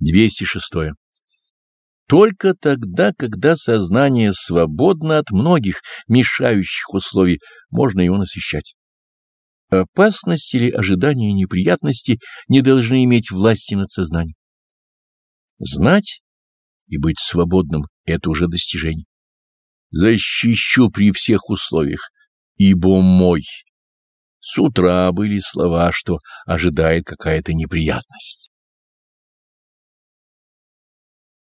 206. Только тогда, когда сознание свободно от многих мешающих условий, можно его насыщать. Опасность или ожидание неприятности не должны иметь власти над сознанием. Знать и быть свободным — это уже достижение. Защищу при всех условиях, ибо мой. С утра были слова, что ожидает какая-то неприятность.